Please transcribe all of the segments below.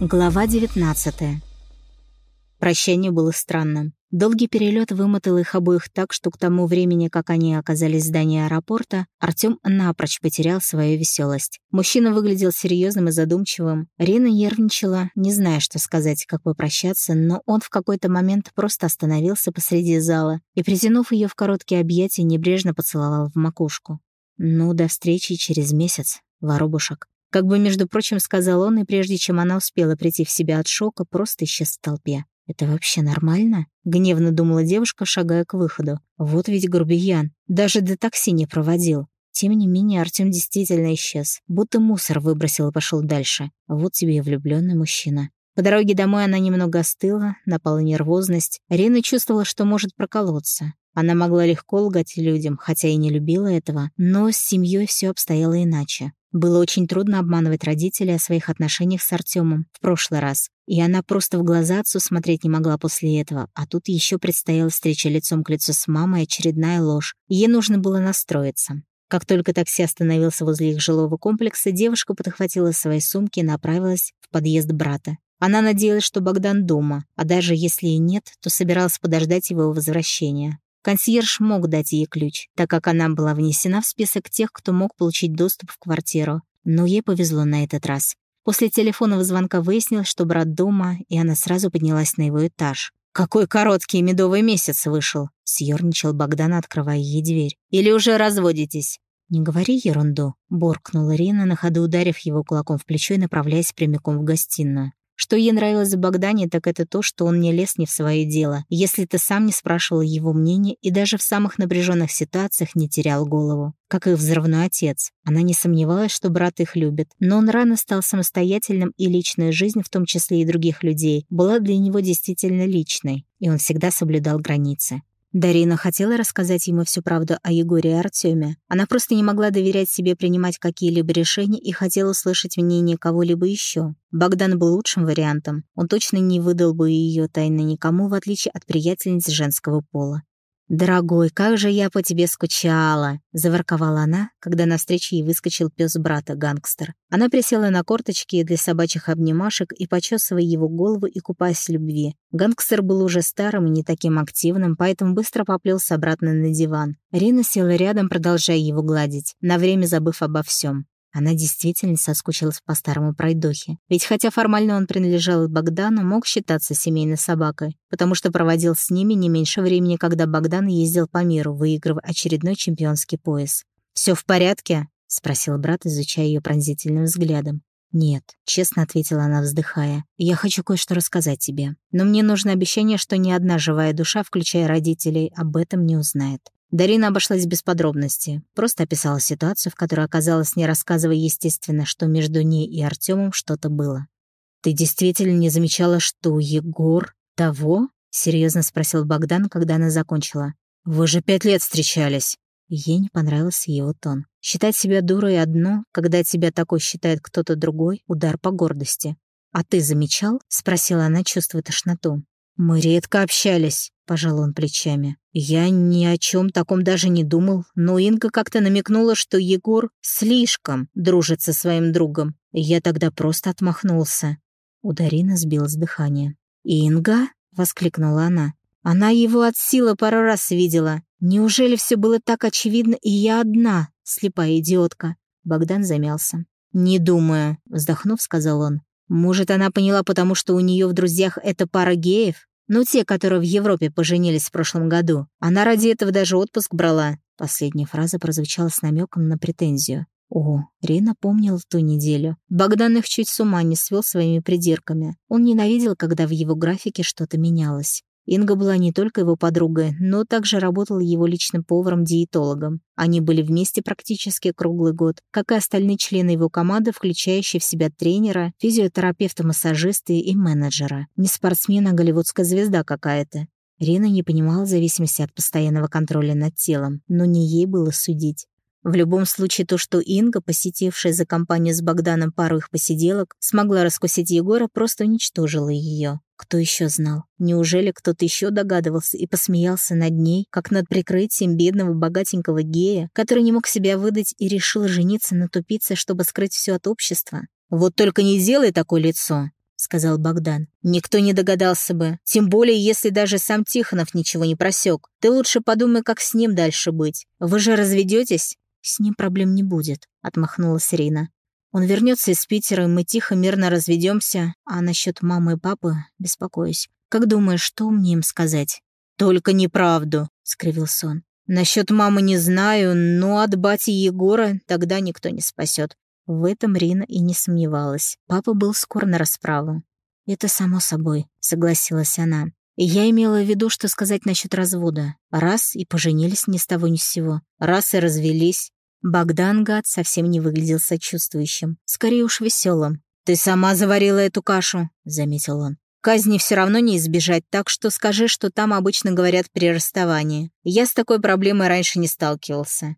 Глава 19 Прощание было странным. Долгий перелет вымотал их обоих так, что к тому времени, как они оказались в здании аэропорта, Артём напрочь потерял свою веселость. Мужчина выглядел серьезным и задумчивым. Рина нервничала, не зная, что сказать, как попрощаться, но он в какой-то момент просто остановился посреди зала и, притянув ее в короткие объятия, небрежно поцеловал в макушку. «Ну, до встречи через месяц, воробушек». Как бы, между прочим, сказал он, и прежде чем она успела прийти в себя от шока, просто исчез в толпе. «Это вообще нормально?» — гневно думала девушка, шагая к выходу. «Вот ведь грубиян. Даже до такси не проводил». Тем не менее, Артём действительно исчез. Будто мусор выбросил и пошел дальше. Вот тебе и влюбленный мужчина. По дороге домой она немного остыла, напала нервозность. Рина чувствовала, что может проколоться. Она могла легко лгать людям, хотя и не любила этого, но с семьей все обстояло иначе. Было очень трудно обманывать родителей о своих отношениях с Артемом в прошлый раз, и она просто в глаза отцу смотреть не могла после этого, а тут еще предстояла встреча лицом к лицу с мамой, очередная ложь. Ей нужно было настроиться. Как только такси остановился возле их жилого комплекса, девушка подхватила свои сумки и направилась в подъезд брата. Она надеялась, что Богдан дома, а даже если и нет, то собиралась подождать его возвращения. Консьерж мог дать ей ключ, так как она была внесена в список тех, кто мог получить доступ в квартиру. Но ей повезло на этот раз. После телефонного звонка выяснилось, что брат дома, и она сразу поднялась на его этаж. «Какой короткий медовый месяц вышел!» — съёрничал Богдан, открывая ей дверь. «Или уже разводитесь?» «Не говори ерунду», — буркнула Рина, на ходу ударив его кулаком в плечо и направляясь прямиком в гостиную. Что ей нравилось в Богдане, так это то, что он не лез не в свое дело, если ты сам не спрашивал его мнения и даже в самых напряженных ситуациях не терял голову. Как их взрывной отец. Она не сомневалась, что брат их любит, но он рано стал самостоятельным, и личная жизнь, в том числе и других людей, была для него действительно личной, и он всегда соблюдал границы. Дарина хотела рассказать ему всю правду о Егоре и Артеме. Она просто не могла доверять себе принимать какие-либо решения и хотела услышать мнение кого-либо еще. Богдан был лучшим вариантом. Он точно не выдал бы ее тайны никому, в отличие от приятельниц женского пола. «Дорогой, как же я по тебе скучала!» — заворковала она, когда навстречу ей выскочил пес брата, гангстер. Она присела на корточки для собачьих обнимашек и, почесывая его голову и купаясь любви. Гангстер был уже старым и не таким активным, поэтому быстро поплелся обратно на диван. Рина села рядом, продолжая его гладить, на время забыв обо всем. Она действительно соскучилась по старому пройдохе. Ведь хотя формально он принадлежал Богдану, мог считаться семейной собакой, потому что проводил с ними не меньше времени, когда Богдан ездил по миру, выигрывая очередной чемпионский пояс. «Всё в порядке?» — спросил брат, изучая ее пронзительным взглядом. «Нет», — честно ответила она, вздыхая. «Я хочу кое-что рассказать тебе. Но мне нужно обещание, что ни одна живая душа, включая родителей, об этом не узнает. Дарина обошлась без подробностей, просто описала ситуацию, в которой оказалась, не рассказывая, естественно, что между ней и Артемом что-то было. «Ты действительно не замечала, что Егор того?» — серьезно спросил Богдан, когда она закончила. «Вы же пять лет встречались!» Ей не понравился его тон. Считать себя дурой одно, когда тебя такой считает кто-то другой — удар по гордости. «А ты замечал?» — спросила она, чувствуя тошноту. «Мы редко общались», — пожал он плечами. «Я ни о чем таком даже не думал, но Инга как-то намекнула, что Егор слишком дружит со своим другом. Я тогда просто отмахнулся». У Дарины сбилось дыхание. «Инга?» — воскликнула она. «Она его от силы пару раз видела. Неужели все было так очевидно, и я одна, слепая идиотка?» Богдан замялся. «Не думаю», — вздохнув, сказал он. «Может, она поняла, потому что у нее в друзьях эта пара геев? Ну, те, которые в Европе поженились в прошлом году. Она ради этого даже отпуск брала». Последняя фраза прозвучала с намеком на претензию. О, Рина помнила ту неделю. Богдан их чуть с ума не свел своими придирками. Он ненавидел, когда в его графике что-то менялось. Инга была не только его подругой, но также работала его личным поваром-диетологом. Они были вместе практически круглый год, как и остальные члены его команды, включающие в себя тренера, физиотерапевта, массажиста и менеджера. Не спортсмен, а голливудская звезда какая-то. Рина не понимала зависимости от постоянного контроля над телом, но не ей было судить. В любом случае, то, что Инга, посетившая за компанию с Богданом пару их посиделок, смогла раскусить Егора, просто уничтожила ее. Кто еще знал? Неужели кто-то еще догадывался и посмеялся над ней, как над прикрытием бедного богатенького гея, который не мог себя выдать и решил жениться на тупице, чтобы скрыть все от общества? «Вот только не делай такое лицо!» сказал Богдан. «Никто не догадался бы. Тем более, если даже сам Тихонов ничего не просек. Ты лучше подумай, как с ним дальше быть. Вы же разведетесь?» «С ним проблем не будет», — отмахнулась Рина. «Он вернется из Питера, и мы тихо, мирно разведемся. А насчет мамы и папы беспокоюсь. Как думаешь, что мне им сказать?» «Только неправду», — скривился он. «Насчет мамы не знаю, но от бати Егора тогда никто не спасет. В этом Рина и не сомневалась. Папа был скоро на расправу. «Это само собой», — согласилась она. Я имела в виду, что сказать насчет развода. Раз и поженились ни с того ни с сего. Раз и развелись. Богдан, гад, совсем не выглядел сочувствующим. Скорее уж веселым. «Ты сама заварила эту кашу», — заметил он. «Казни все равно не избежать, так что скажи, что там обычно говорят при расставании. Я с такой проблемой раньше не сталкивался».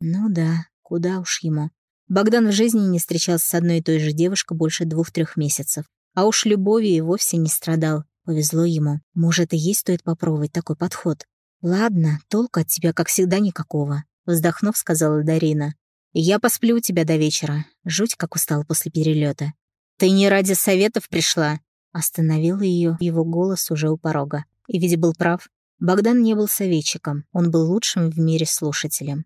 Ну да, куда уж ему. Богдан в жизни не встречался с одной и той же девушкой больше двух-трех месяцев. А уж любовью и вовсе не страдал. Повезло ему. Может, и есть стоит попробовать такой подход. «Ладно, толку от тебя, как всегда, никакого», — вздохнув, сказала Дарина. «Я посплю у тебя до вечера. Жуть, как устал после перелета. «Ты не ради советов пришла?» Остановил ее его голос уже у порога. И ведь был прав. Богдан не был советчиком, он был лучшим в мире слушателем.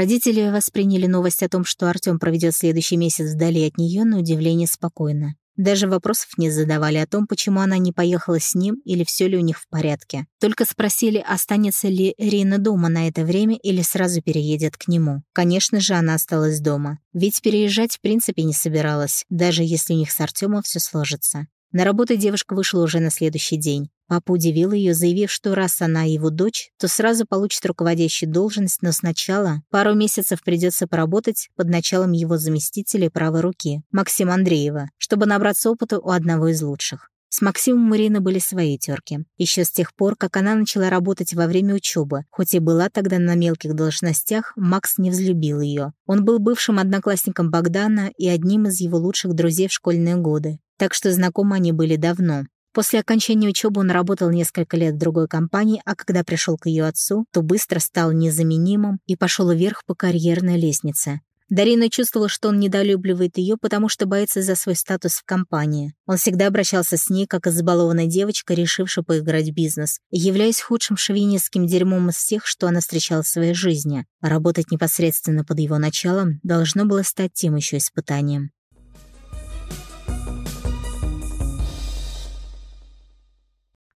Родители восприняли новость о том, что Артём проведет следующий месяц вдали от нее, на удивление спокойно. Даже вопросов не задавали о том, почему она не поехала с ним или все ли у них в порядке. Только спросили, останется ли Рина дома на это время или сразу переедет к нему. Конечно же, она осталась дома. Ведь переезжать в принципе не собиралась, даже если у них с Артемом все сложится. На работу девушка вышла уже на следующий день. Папа удивил ее, заявив, что раз она его дочь, то сразу получит руководящую должность, но сначала пару месяцев придется поработать под началом его заместителя правой руки, Максима Андреева, чтобы набраться опыта у одного из лучших. С Максимом у Марины были свои терки. Еще с тех пор, как она начала работать во время учебы, хоть и была тогда на мелких должностях, Макс не взлюбил ее. Он был бывшим одноклассником Богдана и одним из его лучших друзей в школьные годы так что знакомы они были давно. После окончания учебы он работал несколько лет в другой компании, а когда пришел к ее отцу, то быстро стал незаменимым и пошел вверх по карьерной лестнице. Дарина чувствовала, что он недолюбливает ее, потому что боится за свой статус в компании. Он всегда обращался с ней, как избалованная девочка, решившая поиграть в бизнес, являясь худшим шовинистским дерьмом из всех, что она встречала в своей жизни. работать непосредственно под его началом должно было стать тем еще испытанием.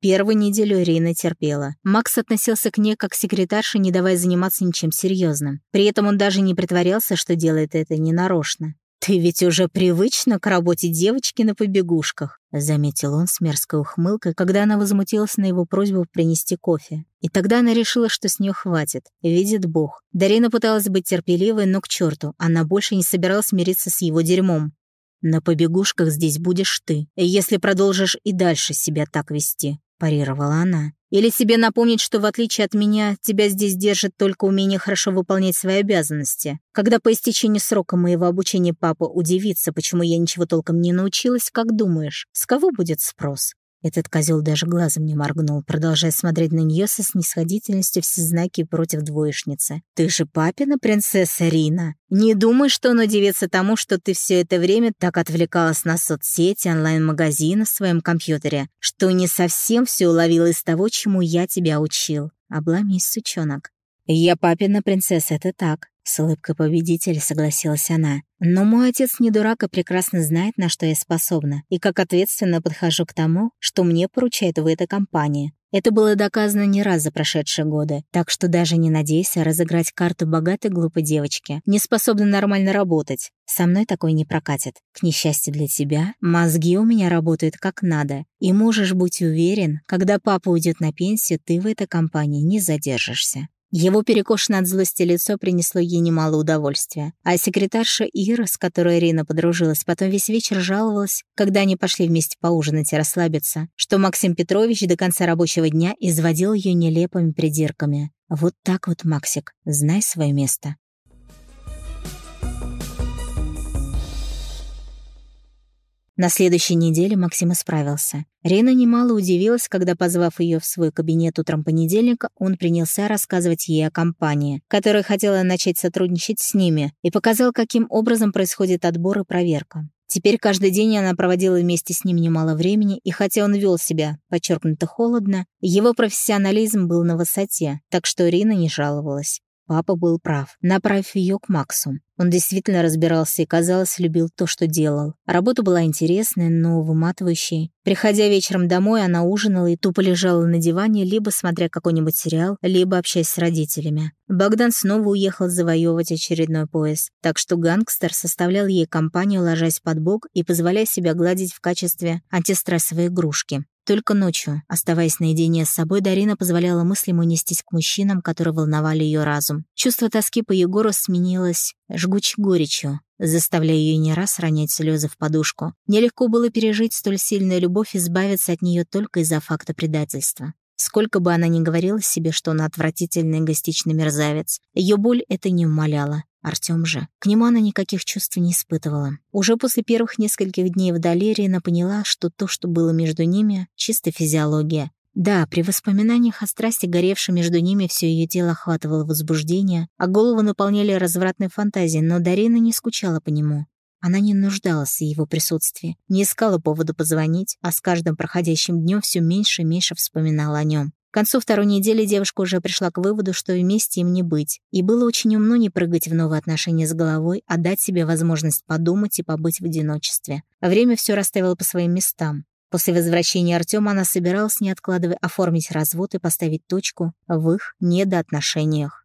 Первую неделю Ирина терпела. Макс относился к ней как к секретарше, не давая заниматься ничем серьезным. При этом он даже не притворялся, что делает это ненарочно. «Ты ведь уже привычна к работе девочки на побегушках», заметил он с мерзкой ухмылкой, когда она возмутилась на его просьбу принести кофе. И тогда она решила, что с нее хватит. Видит Бог. Дарина пыталась быть терпеливой, но к черту, она больше не собиралась мириться с его дерьмом. «На побегушках здесь будешь ты, если продолжишь и дальше себя так вести», — парировала она. «Или себе напомнить, что в отличие от меня, тебя здесь держит только умение хорошо выполнять свои обязанности. Когда по истечении срока моего обучения папа удивится, почему я ничего толком не научилась, как думаешь, с кого будет спрос? Этот козел даже глазом не моргнул, продолжая смотреть на нее со снисходительностью все знаки против двоечницы. «Ты же папина принцесса Рина. Не думай, что он удивится тому, что ты все это время так отвлекалась на соцсети, онлайн-магазины в своем компьютере, что не совсем все уловила из того, чему я тебя учил. Обломись, сучонок. «Я папина принцесса, это так», — с улыбкой победителя согласилась она. «Но мой отец не дурак и прекрасно знает, на что я способна, и как ответственно подхожу к тому, что мне поручает в этой компании. Это было доказано не раз за прошедшие годы, так что даже не надейся разыграть карту богатой глупой девочки, не способной нормально работать. Со мной такой не прокатит. К несчастью для тебя, мозги у меня работают как надо, и можешь быть уверен, когда папа уйдет на пенсию, ты в этой компании не задержишься». Его перекошенное от злости лицо принесло ей немало удовольствия. А секретарша Ира, с которой Ирина подружилась, потом весь вечер жаловалась, когда они пошли вместе поужинать и расслабиться, что Максим Петрович до конца рабочего дня изводил ее нелепыми придирками. Вот так вот, Максик, знай свое место. На следующей неделе Максим исправился. Рина немало удивилась, когда, позвав ее в свой кабинет утром понедельника, он принялся рассказывать ей о компании, которая хотела начать сотрудничать с ними, и показал, каким образом происходит отбор и проверка. Теперь каждый день она проводила вместе с ним немало времени, и хотя он вел себя подчеркнуто холодно, его профессионализм был на высоте, так что Рина не жаловалась. Папа был прав, направив ее к Максу. Он действительно разбирался и, казалось, любил то, что делал. Работа была интересная, но выматывающей. Приходя вечером домой, она ужинала и тупо лежала на диване, либо смотря какой-нибудь сериал, либо общаясь с родителями. Богдан снова уехал завоевывать очередной пояс, так что гангстер составлял ей компанию, ложась под бок и позволяя себя гладить в качестве антистрессовой игрушки. Только ночью, оставаясь наедине с собой, Дарина позволяла мыслям унестись к мужчинам, которые волновали ее разум. Чувство тоски по Егору сменилось жгучей горечью, заставляя ее не раз ронять слезы в подушку. Нелегко было пережить столь сильную любовь и избавиться от нее только из-за факта предательства. Сколько бы она ни говорила себе, что он отвратительный гостичный мерзавец, ее боль это не умоляла. Артём же. К нему она никаких чувств не испытывала. Уже после первых нескольких дней вдали Рина поняла, что то, что было между ними, чисто физиология. Да, при воспоминаниях о страсти, горевшей между ними, все ее тело охватывало возбуждение, а голову наполняли развратные фантазии, но Дарина не скучала по нему. Она не нуждалась в его присутствии, не искала повода позвонить, а с каждым проходящим днем все меньше и меньше вспоминала о нем. К концу второй недели девушка уже пришла к выводу, что вместе им не быть. И было очень умно не прыгать в новые отношения с головой, а дать себе возможность подумать и побыть в одиночестве. Время все расставило по своим местам. После возвращения Артема она собиралась, не откладывая, оформить развод и поставить точку в их недоотношениях.